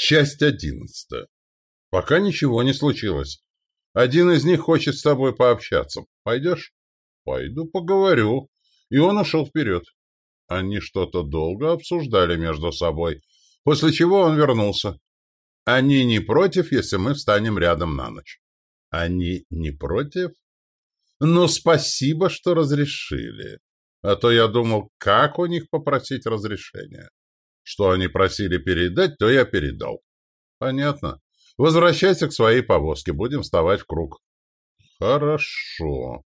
Часть одиннадцатая. Пока ничего не случилось. Один из них хочет с тобой пообщаться. Пойдешь? Пойду поговорю. И он ушел вперед. Они что-то долго обсуждали между собой, после чего он вернулся. Они не против, если мы встанем рядом на ночь. Они не против? Ну, спасибо, что разрешили. А то я думал, как у них попросить разрешения. Что они просили передать, то я передал. Понятно. Возвращайся к своей повозке, будем вставать в круг. Хорошо.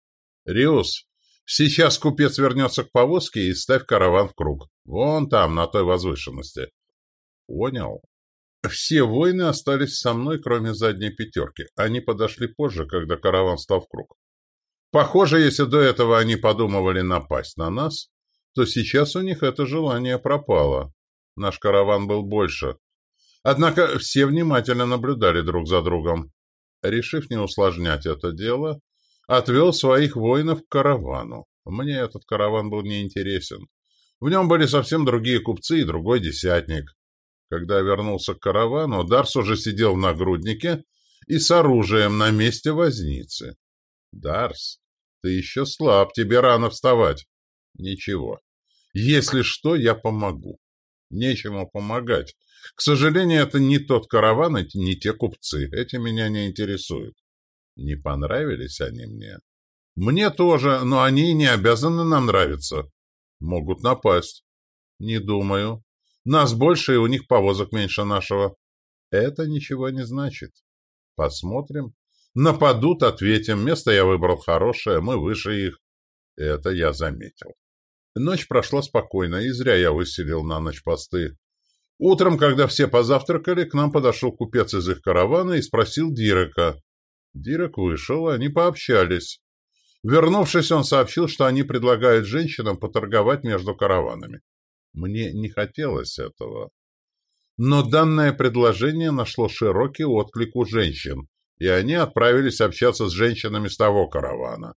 Риус, сейчас купец вернется к повозке и ставь караван в круг. Вон там, на той возвышенности. Понял. Все воины остались со мной, кроме задней пятерки. Они подошли позже, когда караван стал в круг. Похоже, если до этого они подумывали напасть на нас, то сейчас у них это желание пропало. Наш караван был больше. Однако все внимательно наблюдали друг за другом. Решив не усложнять это дело, отвел своих воинов к каравану. Мне этот караван был неинтересен. В нем были совсем другие купцы и другой десятник. Когда вернулся к каравану, Дарс уже сидел в нагруднике и с оружием на месте возницы. «Дарс, ты еще слаб, тебе рано вставать». «Ничего. Если что, я помогу». Нечему помогать. К сожалению, это не тот караван и не те купцы. Эти меня не интересуют. Не понравились они мне. Мне тоже, но они не обязаны нам нравиться. Могут напасть. Не думаю. Нас больше, и у них повозок меньше нашего. Это ничего не значит. Посмотрим. Нападут, ответим. Место я выбрал хорошее, мы выше их. Это я заметил. Ночь прошла спокойно, и зря я выселил на ночь посты. Утром, когда все позавтракали, к нам подошел купец из их каравана и спросил Дирека. Дирек вышел, они пообщались. Вернувшись, он сообщил, что они предлагают женщинам поторговать между караванами. Мне не хотелось этого. Но данное предложение нашло широкий отклик у женщин, и они отправились общаться с женщинами с того каравана.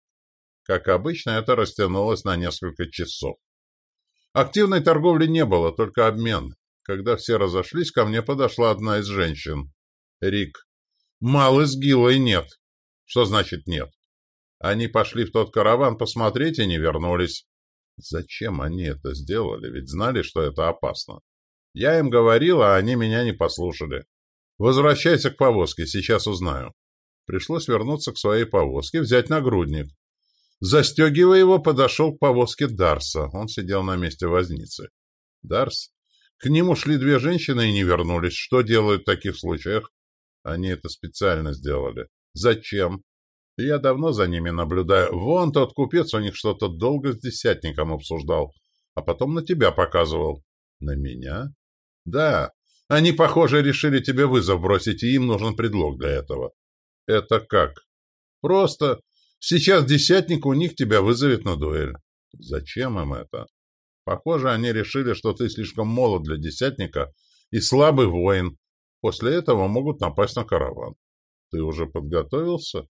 Как обычно, это растянулось на несколько часов. Активной торговли не было, только обмен. Когда все разошлись, ко мне подошла одна из женщин. Рик. Малы с Гилой нет. Что значит нет? Они пошли в тот караван посмотреть и не вернулись. Зачем они это сделали? Ведь знали, что это опасно. Я им говорил, а они меня не послушали. Возвращайся к повозке, сейчас узнаю. Пришлось вернуться к своей повозке, взять нагрудник. Застегивая его, подошел к повозке Дарса. Он сидел на месте возницы. Дарс? К нему шли две женщины и не вернулись. Что делают в таких случаях? Они это специально сделали. Зачем? Я давно за ними наблюдаю. Вон тот купец у них что-то долго с десятником обсуждал, а потом на тебя показывал. На меня? Да. Они, похоже, решили тебе вызов бросить, и им нужен предлог для этого. Это как? Просто Сейчас десятник у них тебя вызовет на дуэль. Зачем им это? Похоже, они решили, что ты слишком молод для десятника и слабый воин. После этого могут напасть на караван. Ты уже подготовился?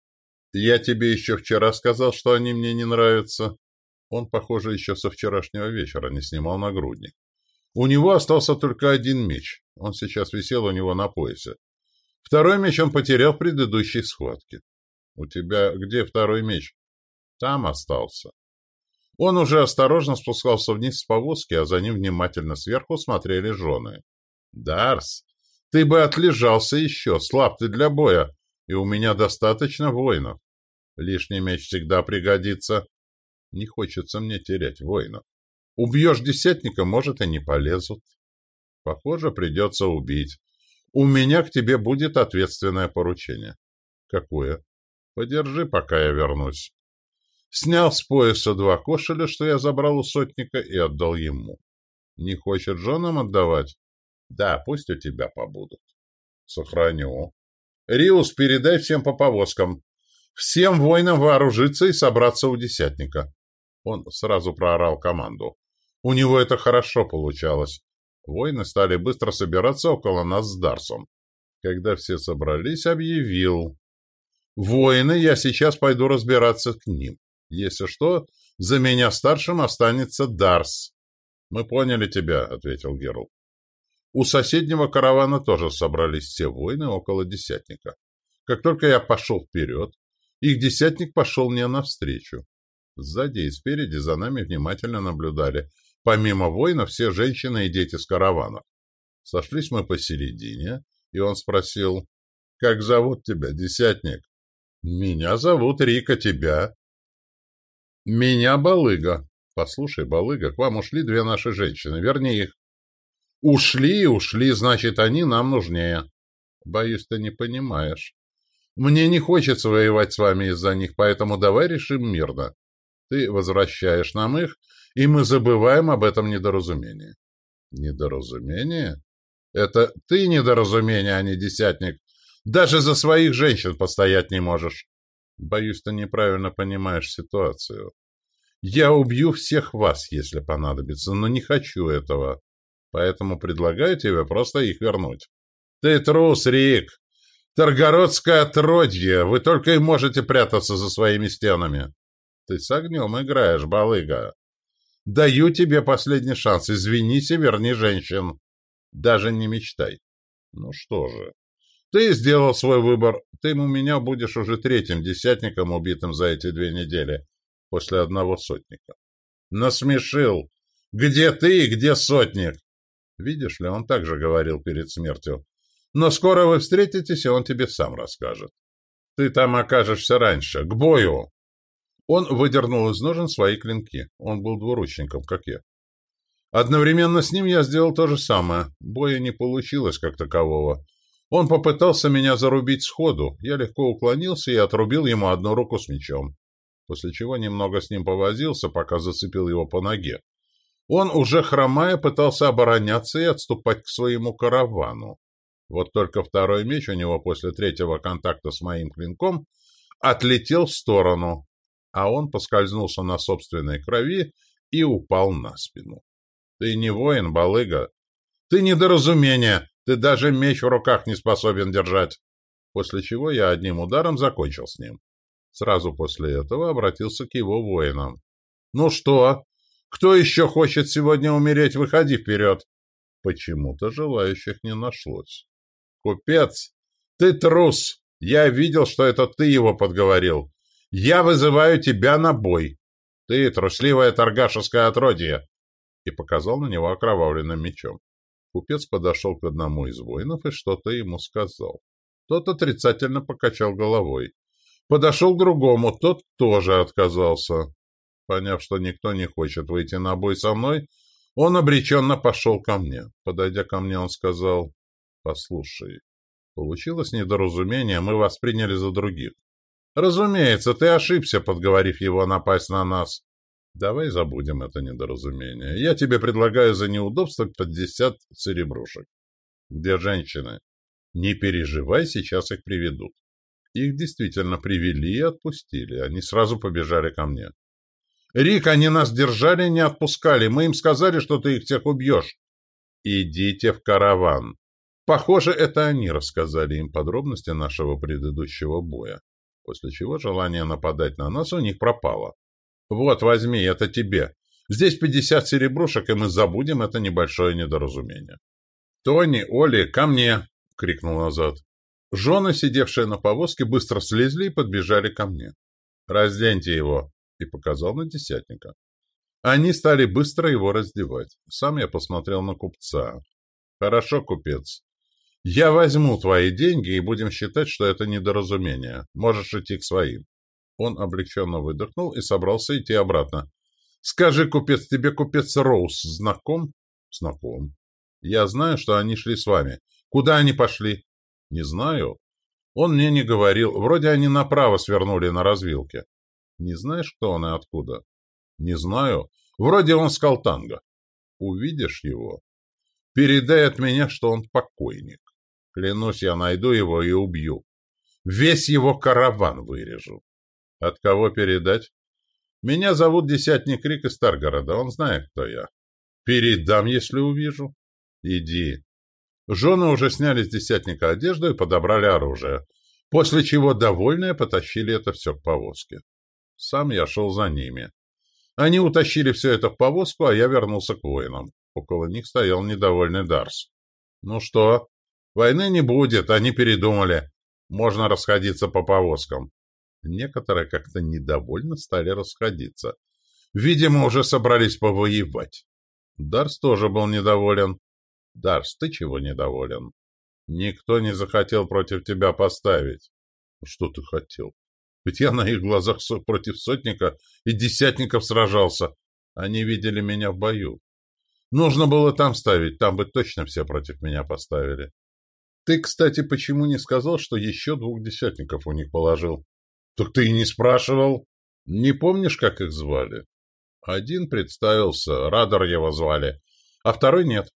Я тебе еще вчера сказал, что они мне не нравятся. Он, похоже, еще со вчерашнего вечера не снимал нагрудник. У него остался только один меч. Он сейчас висел у него на поясе. Второй меч он потерял в предыдущей схватке. «У тебя где второй меч?» «Там остался». Он уже осторожно спускался вниз с повозки, а за ним внимательно сверху смотрели жены. «Дарс, ты бы отлежался еще, слаб ты для боя, и у меня достаточно воинов. Лишний меч всегда пригодится. Не хочется мне терять воинов. Убьешь десятника, может, и не полезут. Похоже, придется убить. У меня к тебе будет ответственное поручение. Какое? Подержи, пока я вернусь. Снял с пояса два кошеля, что я забрал у сотника, и отдал ему. Не хочет женам отдавать? Да, пусть у тебя побудут. Сохраню. Риус, передай всем по повозкам. Всем воинам вооружиться и собраться у десятника. Он сразу проорал команду. У него это хорошо получалось. Воины стали быстро собираться около нас с Дарсом. Когда все собрались, объявил. Воины, я сейчас пойду разбираться к ним. Если что, за меня старшим останется Дарс. — Мы поняли тебя, — ответил Герл. У соседнего каравана тоже собрались все воины около десятника. Как только я пошел вперед, их десятник пошел мне навстречу. Сзади и спереди за нами внимательно наблюдали. Помимо воинов, все женщины и дети с караванов. Сошлись мы посередине, и он спросил, «Как зовут тебя, десятник?» «Меня зовут Рика, тебя?» «Меня Балыга». «Послушай, Балыга, к вам ушли две наши женщины, верни их». «Ушли, ушли, значит, они нам нужнее». «Боюсь, ты не понимаешь. Мне не хочется воевать с вами из-за них, поэтому давай решим мирно. Ты возвращаешь нам их, и мы забываем об этом недоразумении». «Недоразумение? Это ты недоразумение, а не десятник. Даже за своих женщин постоять не можешь». «Боюсь, ты неправильно понимаешь ситуацию. Я убью всех вас, если понадобится, но не хочу этого. Поэтому предлагаю тебе просто их вернуть». «Ты трус, Рик! Таргородское отродье! Вы только и можете прятаться за своими стенами!» «Ты с огнем играешь, балыга!» «Даю тебе последний шанс. Извинись и верни женщин!» «Даже не мечтай!» «Ну что же...» «Ты сделал свой выбор. Ты у меня будешь уже третьим десятником, убитым за эти две недели, после одного сотника». «Насмешил! Где ты и где сотник?» Видишь ли, он также говорил перед смертью. Но скоро вы встретитесь, и он тебе сам расскажет. Ты там окажешься раньше. К бою!» Он выдернул из ножен свои клинки. Он был двуручником, как я. Одновременно с ним я сделал то же самое. Боя не получилось как такового. Он попытался меня зарубить сходу. Я легко уклонился и отрубил ему одну руку с мечом. После чего немного с ним повозился, пока зацепил его по ноге. Он, уже хромая, пытался обороняться и отступать к своему каравану. Вот только второй меч у него после третьего контакта с моим клинком отлетел в сторону, а он поскользнулся на собственной крови и упал на спину. Ты не воин, балыга. Ты недоразумение. Ты даже меч в руках не способен держать. После чего я одним ударом закончил с ним. Сразу после этого обратился к его воинам. «Ну что, кто еще хочет сегодня умереть? Выходи вперед!» Почему-то желающих не нашлось. «Купец, ты трус! Я видел, что это ты его подговорил. Я вызываю тебя на бой. Ты трусливое торгашеское отродье!» И показал на него окровавленным мечом. Купец подошел к одному из воинов и что-то ему сказал. Тот отрицательно покачал головой. Подошел к другому, тот тоже отказался. Поняв, что никто не хочет выйти на бой со мной, он обреченно пошел ко мне. Подойдя ко мне, он сказал, «Послушай, получилось недоразумение, мы вас приняли за других. Разумеется, ты ошибся, подговорив его напасть на нас. Давай забудем это недоразумение. Я тебе предлагаю за неудобство пятьдесят серебрушек. Где женщины? Не переживай, сейчас их приведут. Их действительно привели и отпустили. Они сразу побежали ко мне. Рик, они нас держали не отпускали. Мы им сказали, что ты их всех убьешь. Идите в караван. Похоже, это они рассказали им подробности нашего предыдущего боя, после чего желание нападать на нас у них пропало. Вот, возьми, это тебе. Здесь пятьдесят серебрушек, и мы забудем это небольшое недоразумение. «Тони, Оли, ко мне!» — крикнул назад. Жены, сидевшие на повозке, быстро слезли и подбежали ко мне. «Разденьте его!» и показал на десятника. Они стали быстро его раздевать. Сам я посмотрел на купца. «Хорошо, купец. Я возьму твои деньги и будем считать, что это недоразумение. Можешь идти к своим». Он облегченно выдохнул и собрался идти обратно. «Скажи, купец, тебе купец Роуз знаком?» «Знаком. Я знаю, что они шли с вами. Куда они пошли?» «Не знаю. Он мне не говорил. Вроде они направо свернули на развилке. Не знаешь, кто он и откуда? Не знаю. Вроде он с Калтанга. Увидишь его? Передай от меня, что он покойник. Клянусь, я найду его и убью. Весь его караван вырежу. От кого передать? Меня зовут Десятник Рик из Старгорода. Он знает, кто я. Передам, если увижу. Иди. Жены уже сняли с Десятника одежду и подобрали оружие, после чего довольные потащили это все к повозке. Сам я шел за ними. Они утащили все это в повозку, а я вернулся к воинам. Около них стоял недовольный Дарс. Ну что? Войны не будет, они передумали. Можно расходиться по повозкам. Некоторые как-то недовольно стали расходиться. Видимо, уже собрались повоевать. Дарс тоже был недоволен. Дарс, ты чего недоволен? Никто не захотел против тебя поставить. Что ты хотел? Ведь я на их глазах против сотника и десятников сражался. Они видели меня в бою. Нужно было там ставить, там бы точно все против меня поставили. Ты, кстати, почему не сказал, что еще двух десятников у них положил? Так ты и не спрашивал. Не помнишь, как их звали? Один представился, Радар его звали, а второй нет.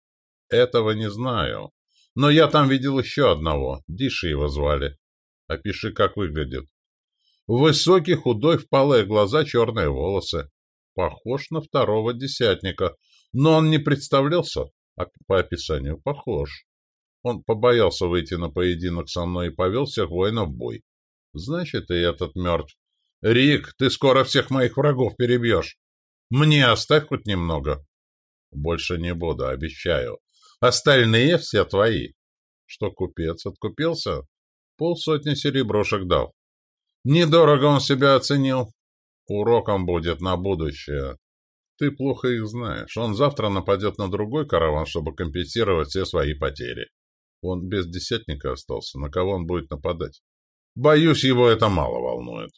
Этого не знаю. Но я там видел еще одного, Диши его звали. Опиши, как выглядит. Высокий, худой, впалые глаза, черные волосы. Похож на второго десятника, но он не представлялся, а по описанию похож. Он побоялся выйти на поединок со мной и повел всех воинов в бой. Значит, и этот мертв. Рик, ты скоро всех моих врагов перебьешь. Мне оставь хоть немного. Больше не буду, обещаю. Остальные все твои. Что, купец откупился? Полсотни сереброшек дал. Недорого он себя оценил. Уроком будет на будущее. Ты плохо их знаешь. Он завтра нападет на другой караван, чтобы компенсировать все свои потери. Он без десятника остался. На кого он будет нападать? Боюсь, его это мало волнует.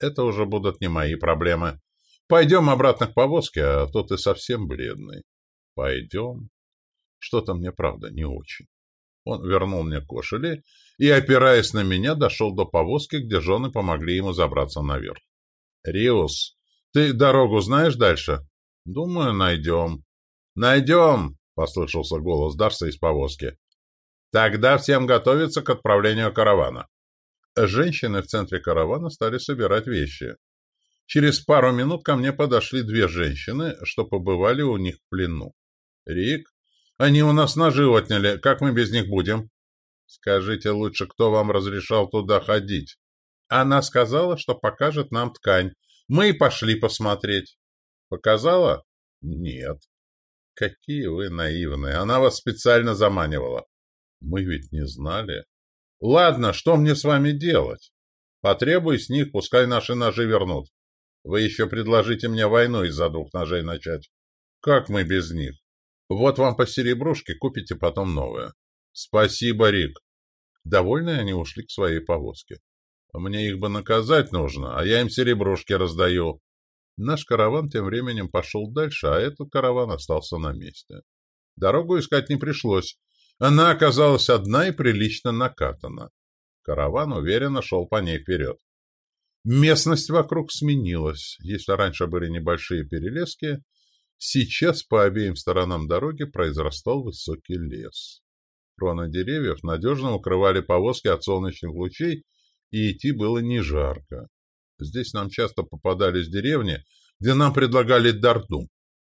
Это уже будут не мои проблемы. Пойдем обратно к повозке, а то ты совсем бледный. Пойдем. Что-то мне, правда, не очень. Он вернул мне кошели и, опираясь на меня, дошел до повозки, где жены помогли ему забраться наверх. «Риус, ты дорогу знаешь дальше?» «Думаю, найдем». «Найдем!» — послышался голос Дарса из повозки. «Тогда всем готовиться к отправлению каравана». Женщины в центре каравана стали собирать вещи. Через пару минут ко мне подошли две женщины, что побывали у них в плену. «Рик, они у нас ножи отняли. Как мы без них будем?» «Скажите лучше, кто вам разрешал туда ходить?» Она сказала, что покажет нам ткань. Мы и пошли посмотреть. Показала? Нет. Какие вы наивные. Она вас специально заманивала. Мы ведь не знали. Ладно, что мне с вами делать? Потребуй с них, пускай наши ножи вернут. Вы еще предложите мне войну из-за двух ножей начать. Как мы без них? Вот вам по серебрушке, купите потом новое. Спасибо, Рик. Довольные они ушли к своей повозке. Мне их бы наказать нужно, а я им серебрушки раздаю. Наш караван тем временем пошел дальше, а этот караван остался на месте. Дорогу искать не пришлось. Она оказалась одна и прилично накатана. Караван уверенно шел по ней вперед. Местность вокруг сменилась. Если раньше были небольшие перелески, сейчас по обеим сторонам дороги произрастал высокий лес. Кроны деревьев надежно укрывали повозки от солнечных лучей, и идти было не жарко. Здесь нам часто попадались деревни, где нам предлагали дардум,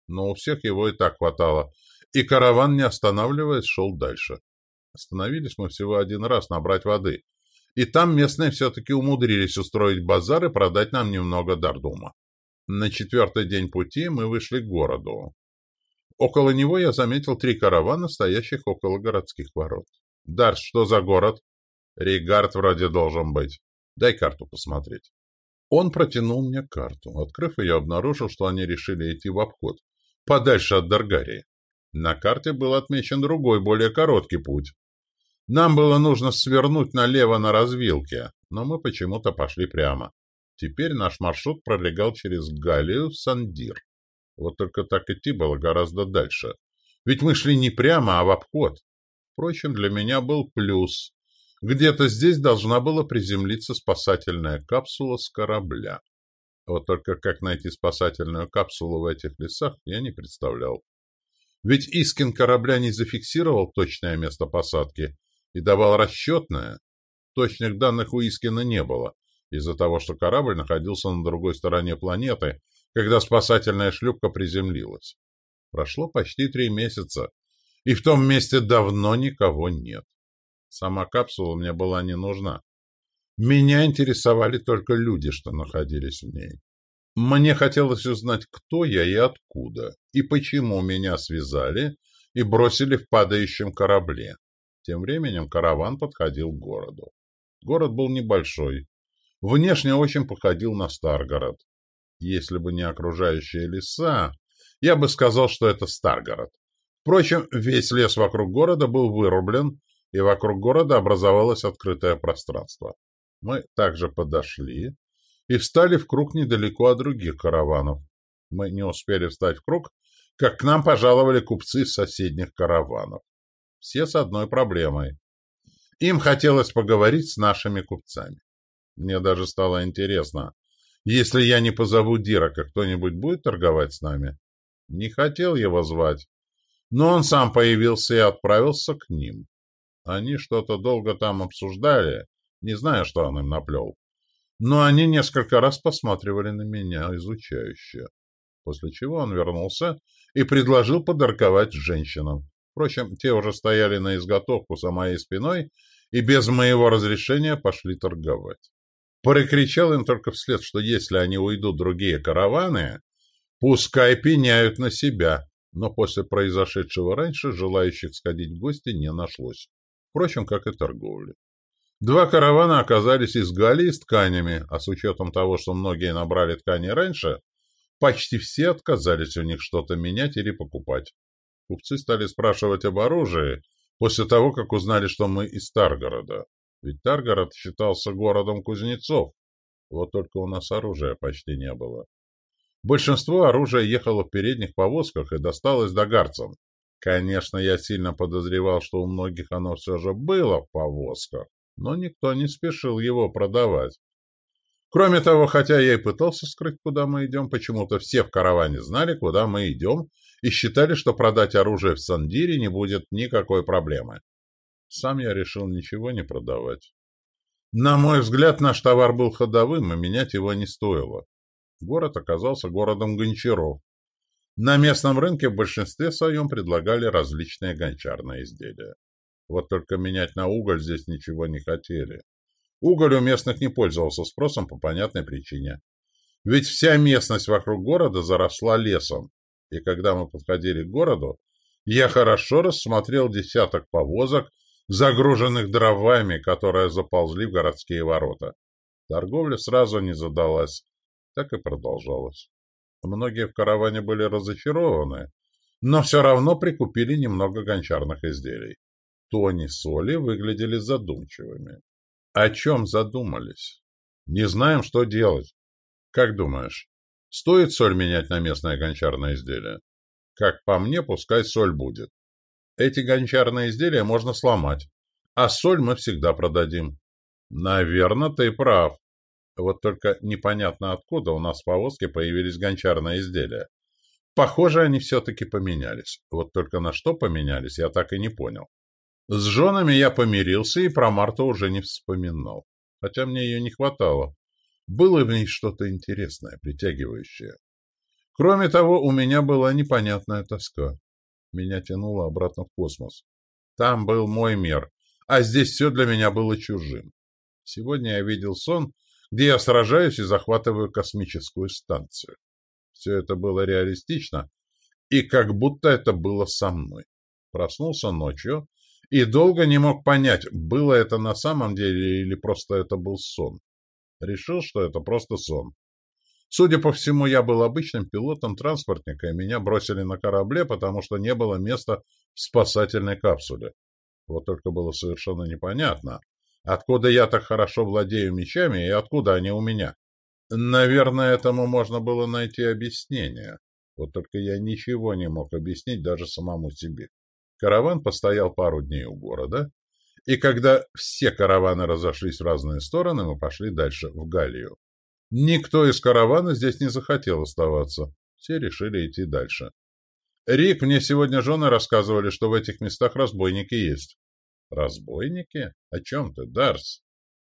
но у всех его и так хватало, и караван, не останавливаясь, шел дальше. Остановились мы всего один раз набрать воды, и там местные все-таки умудрились устроить базар и продать нам немного дардума. На четвертый день пути мы вышли к городу. Около него я заметил три каравана, стоящих около городских ворот. «Дарс, что за город?» Ригард вроде должен быть. Дай карту посмотреть. Он протянул мне карту. Открыв ее, обнаружил, что они решили идти в обход, подальше от Даргарии. На карте был отмечен другой, более короткий путь. Нам было нужно свернуть налево на развилке, но мы почему-то пошли прямо. Теперь наш маршрут пролегал через Галию в Сандир. Вот только так идти было гораздо дальше. Ведь мы шли не прямо, а в обход. Впрочем, для меня был плюс. Где-то здесь должна была приземлиться спасательная капсула с корабля. Вот только как найти спасательную капсулу в этих лесах, я не представлял. Ведь Искин корабля не зафиксировал точное место посадки и давал расчетное. Точных данных у Искина не было, из-за того, что корабль находился на другой стороне планеты, когда спасательная шлюпка приземлилась. Прошло почти три месяца, и в том месте давно никого нет. Сама капсула мне была не нужна. Меня интересовали только люди, что находились в ней. Мне хотелось узнать, кто я и откуда, и почему меня связали и бросили в падающем корабле. Тем временем караван подходил к городу. Город был небольшой. Внешне очень походил на Старгород. Если бы не окружающие леса, я бы сказал, что это Старгород. Впрочем, весь лес вокруг города был вырублен, и вокруг города образовалось открытое пространство. Мы также подошли и встали в круг недалеко от других караванов. Мы не успели встать в круг, как к нам пожаловали купцы из соседних караванов. Все с одной проблемой. Им хотелось поговорить с нашими купцами. Мне даже стало интересно, если я не позову Дирака, кто-нибудь будет торговать с нами? Не хотел его звать, но он сам появился и отправился к ним. Они что-то долго там обсуждали, не знаю, что он им наплел. Но они несколько раз посматривали на меня изучающе. После чего он вернулся и предложил подарковать женщинам. Впрочем, те уже стояли на изготовку за моей спиной и без моего разрешения пошли торговать. Прокричал им только вслед, что если они уйдут другие караваны, пускай пеняют на себя. Но после произошедшего раньше желающих сходить в гости не нашлось. Впрочем, как и торговли. Два каравана оказались из Галии с тканями, а с учетом того, что многие набрали ткани раньше, почти все отказались у них что-то менять или покупать. Купцы стали спрашивать об оружии после того, как узнали, что мы из Таргорода. Ведь Таргород считался городом кузнецов. Вот только у нас оружия почти не было. Большинство оружия ехало в передних повозках и досталось догарцам. Конечно, я сильно подозревал, что у многих оно все же было в повозках но никто не спешил его продавать. Кроме того, хотя я и пытался скрыть, куда мы идем, почему-то все в караване знали, куда мы идем, и считали, что продать оружие в Сандире не будет никакой проблемы. Сам я решил ничего не продавать. На мой взгляд, наш товар был ходовым, и менять его не стоило. Город оказался городом гончаров. На местном рынке в большинстве своем предлагали различные гончарные изделия. Вот только менять на уголь здесь ничего не хотели. Уголь у местных не пользовался спросом по понятной причине. Ведь вся местность вокруг города заросла лесом, и когда мы подходили к городу, я хорошо рассмотрел десяток повозок, загруженных дровами, которые заползли в городские ворота. Торговля сразу не задалась, так и продолжалась. Многие в караване были разочарованы, но все равно прикупили немного гончарных изделий. Тони Соли выглядели задумчивыми. О чем задумались? Не знаем, что делать. Как думаешь, стоит соль менять на местное гончарное изделие? Как по мне, пускай соль будет. Эти гончарные изделия можно сломать, а соль мы всегда продадим. Наверное, ты прав. Вот только непонятно откуда у нас в повозке появились гончарные изделия. Похоже, они все-таки поменялись. Вот только на что поменялись, я так и не понял. С женами я помирился и про Марту уже не вспоминал. Хотя мне ее не хватало. Было в ней что-то интересное, притягивающее. Кроме того, у меня была непонятная тоска. Меня тянуло обратно в космос. Там был мой мир, а здесь все для меня было чужим. Сегодня я видел сон, где я сражаюсь и захватываю космическую станцию. Все это было реалистично, и как будто это было со мной. Проснулся ночью и долго не мог понять, было это на самом деле или просто это был сон. Решил, что это просто сон. Судя по всему, я был обычным пилотом транспортника, и меня бросили на корабле, потому что не было места в спасательной капсуле. Вот только было совершенно непонятно, откуда я так хорошо владею мечами и откуда они у меня. Наверное, этому можно было найти объяснение. Вот только я ничего не мог объяснить даже самому себе. Караван постоял пару дней у города, и когда все караваны разошлись в разные стороны, мы пошли дальше, в Галлию. Никто из каравана здесь не захотел оставаться. Все решили идти дальше. Рик, мне сегодня жены рассказывали, что в этих местах разбойники есть. Разбойники? О чем ты, Дарс?